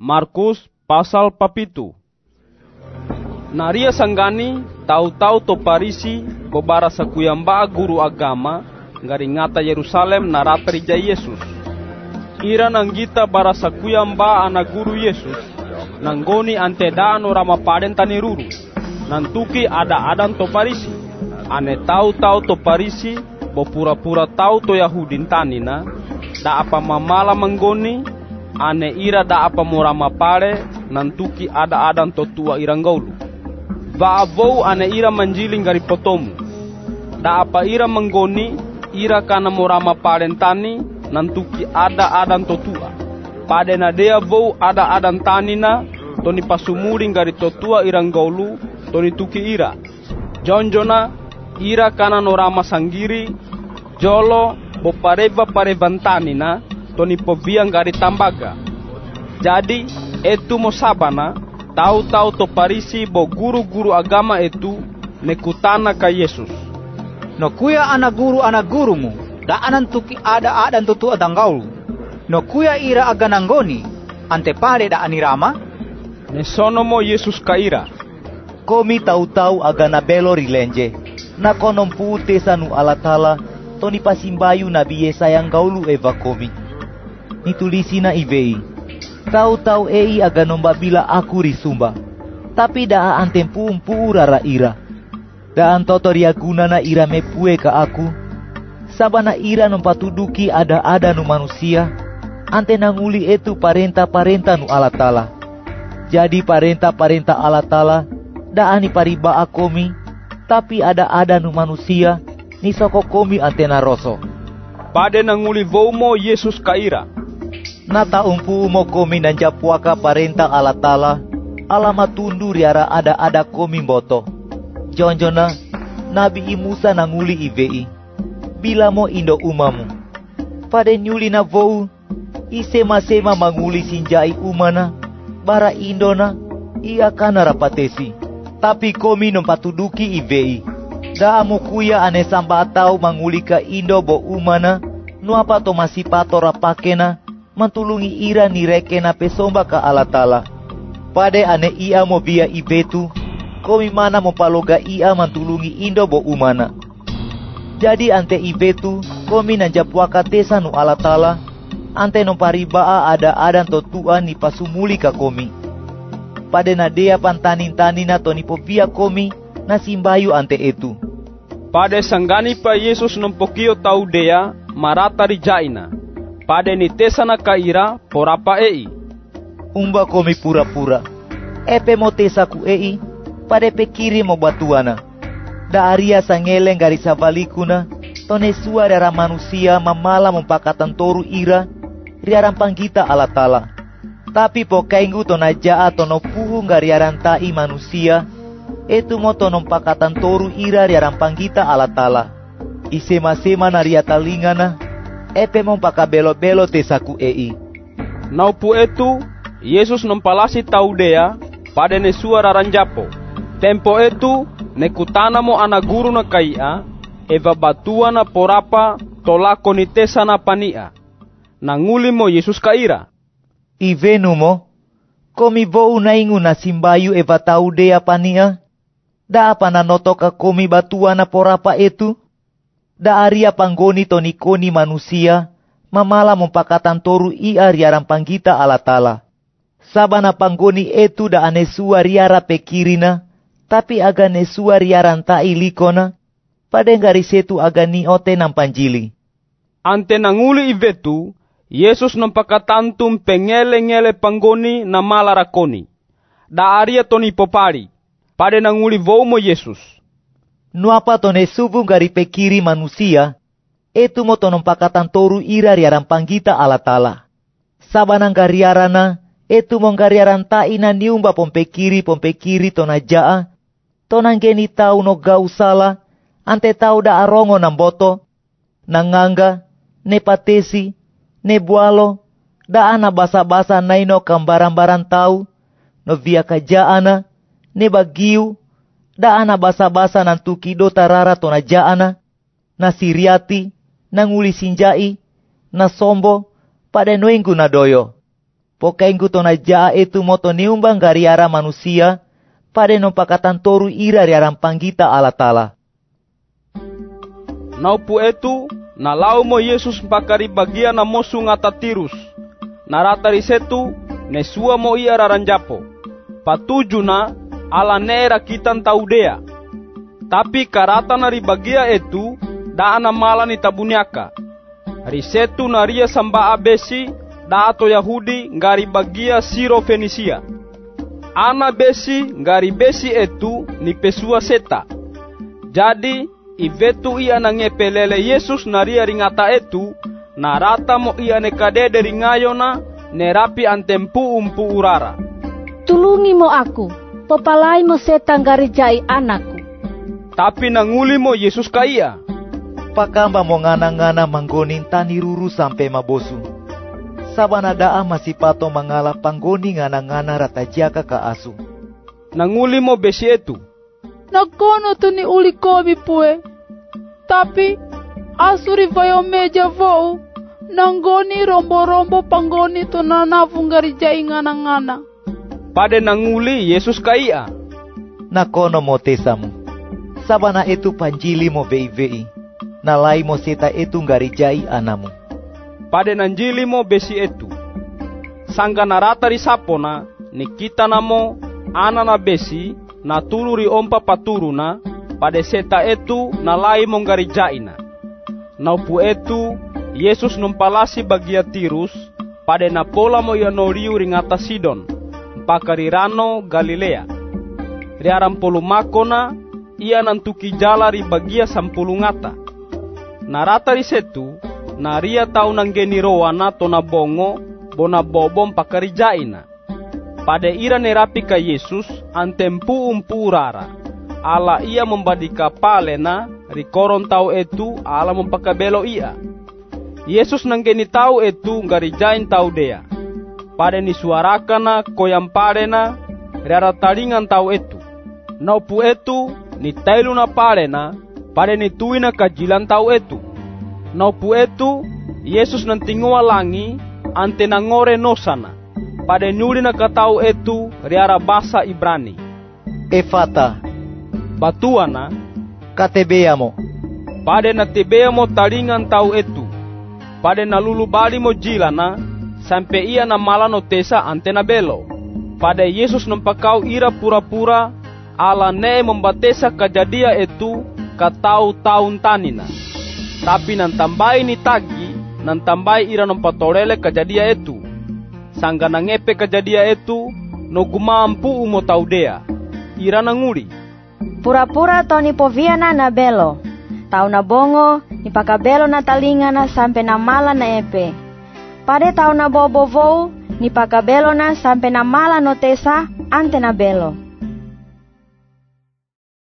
Markus pasal papitu. Naria sanggani tahu-tahu to parisi bobara sakuyamba guru agama ngari ngata Yerusalem narata rija Yesus. Ira nanggita bara sakuyamba anak guru Yesus nanggoni ante dano rama paden tani ruru. Nantuki ada adan to parisi. Ane tahu-tahu to parisi bo pura-pura tahu to Yahudin tanina da apa mamala menggoni ane ira da apa murama pare nantuki ada adan to tua iranggaulu ba avou ane ira manjiling gari potomu. Da apa ira menggoni ira kana murama tani nantuki ada adan to tua. Pade na dea vou ada adan tanina toni pasumuring gari to tua iranggaulu toni tuki ira. Jonjona ira kana norama sanggiri jolo bo pareva parevantani na toni povia ngari tambaga jadi etu mo sabana tahu-tahu to parisi bo guru-guru agama etu nekutana ka Yesus. No kuya anak guru anak gurumu da anan tuki ada adan tutu adanggaulu no kuya ira aganangoni ante pare da anirama? Ne sono mo Yesus kaira komi tahu-tahu agana belo rilenje na konom pute sanu alatala toni pasimbayu nabi Yesaya gaulu eva komi. Nitulisi na ivei. Tahu-tahu ei aga nomba bila aku risumba. Tapi daa antem pumpu rara ira. Daan guna na ira mepue ka aku. Sabana ira nompatuduki ada-ada nu manusia. Ante nanguli itu parenta-parenta nu alatala. Jadi parenta-parenta alatala daani pariba akomi tapi ada-ada nu manusia ni soko komi antena roso. pade nanguli vomo Yesus kaira Nata umpu mo komi nan japuaka parenta ala tala, alama tundu riara ada-ada komi boto. Jonjona, Nabi i Musa nanguli ivei, bila mo indo umamu. Pade nyuli na vou, isema-sema manguli sinjai umana, bara indona, ia kana rapatesi. Tapi komi nompatuduki ivei. Daamu kuya ane samba atau mangulika indo bo umana, nuapa to masih pato rapakena, mantulungi ira ni rekena pesomba ka alatala. Pade ane ia mo via ibetu, komi mana mo paloga ia mantulungi indo bo umana. Jadi ante ibetu, komi nanjapuaka tesa nu alatala, ante no paribaa ada adan to tua ni pasumuli ka komi. Pade na dea pantanin tanina to ni povia komi, na simbayu ante etu. Pade sanggani pa Yesus nompokio tau dea marata jaina. Pade ni tesana kaira porapa ei. Umba komi pura-pura. Epe mo tesaku ei, pade pekiri mo batuana. Da aria sangeleng gari savalikuna, tone sua manusia mamala mempakatan toru ira, riaran panggita alatala. Tapi po kaingu tona jaa tono puhu gariaran tai manusia, itu mo tonom pakatan toru ira riaran panggita alatala. Isema-sema na ria talingana, epe mo pakabelo-belo tesaku ei. Naupu etu, Yesus nompalasi taudea pada ne suara ranjapo. Tempo etu, mo ana guru na kaia, eva batua na porapa tolako ni tesa na pania. Nanguli mo Yesus kaira. Ivenu mo, komi vou na ingu na simbayu eva taudea pania, da apa na notoka komi batua na porapa etu? Da aria panggoni toni koni manusia, mamala mempakatan toru ia riaran panggita alatala. Sabana panggoni etu da anesua riara pekirina, tapi aga nesua riaran ta ilikona, pada ngari setu aga ni ote nampanjili. Ante nanguli ivetu, Yesus nampakatantum pengele-ngele panggoni na malarakoni. Da aria toni popari, pada nanguli vomo Yesus. Nuapa tone subu gari pekiri manusia, etu mo tonom pakatan toru ira riaran panggita alatala. Sabanang gariarana, etu mong gariaran ta ina niumba pompekiri pompekiri tona jaa, tonang geni tau no gau sala, ante tau da arongo namboto, nanganga, ne patesi, ne bualo, da ana basa-basa naino kambaran-baran tau, no via kajaana, ne bagiu, da ana basa-basa nantuki do tarara tona jaana, na siriati, na nguli sinjai, na sombo, pada noingku na doyo. Pokaingku tona jaa itu moto niumbang gariara manusia, pada no pakatan toru ira riaran panggita ala tala. Naupu etu, na lau mo Yesus mpakari bagia na mosu ngata tirus. Naratari setu, ne sua mo ia raranjapo. Patuju na, ala nera kitan taudea. Tapi karata nari bagia etu, da ana mala ni tabuniaka. Risetu naria samba abesi, da ato Yahudi ngari bagia siro Fenisia. Ana besi ngari besi etu ni pesua seta. Jadi ivetu ia nangepelele Yesus naria ringata etu, narata mo ia nekade dari ngayona, nerapi antempu umpu urara. Tulungi mo aku, popalai mo setan garijai anakku. Tapi nanguli mo Yesus kaya. Pakamba mo ngana-ngana manggonin tani ruru sampai mabosu. Sabana daa masih pato mangala panggoni ngana-ngana rata jaka ka asu. Nanguli mo besi etu. Nakono tu ni uli komi pue. Tapi asuri vayo meja vou. Nangoni rombo-rombo panggoni tu nanafu ngarijai ngana-ngana. Pade nanguli Yesus kaya. Nakono mo tesamu. Sabana itu panjili mo vei-vei. Nalai mo seta itu ngarijai anamu. Pade nanjili mo besi etu. Sangga narata ri sapona, ni kita namo ana na besi, na tuluri ompa paturuna, pade seta etu nalai mo ngarijaina. Naupu etu, Yesus numpalasi bagia tirus, pade na pola mo yanoriu ringata Sidon, mpaka rirano Galilea. Riaran polu makona, ia nantuki jala ri bagia sampulu ngata. Narata ri setu, naria tau nanggeni roana tona bongo, bona bobom pakarijaina. Pada ira nerapi ka Yesus, antempu umpu urara. Ala ia membadika palena, rikoron tau etu, ala mempakabelo ia. Yesus nanggeni tau etu, ngarijain tau dea. Pada ni suarakana, koyam parena, riara talingan tau etu. Naupu etu, ni tailu na palena, pada ni tuina kajilan tau etu. Naupu etu, Yesus nantingua langi, ante nangore nosana. Pada nyuli na katau etu, riara basa Ibrani. Efata, Batuana, katebea mo. pada na tebea mo talingan tau etu. Pada na lulu bali mo jilana, sampai ia na malano tesa ante na belo. Pada Yesus nampakau ira pura-pura, ala ne membatesa kajadia etu, katau taun tanina. Tapi nan tambai ni tagi, nan tambai ira nampatorele kajadia etu. Sangga nangepe kajadia etu, no gumampu umo taudea. Ira nanguri. Pura-pura to ni poviana na belo. Tau na bongo, ni pakabelo na talinga na sampe na mala na epe. Pade tau na bobo vou, ni pakabelo na sampe na mala no tesa ante na belo.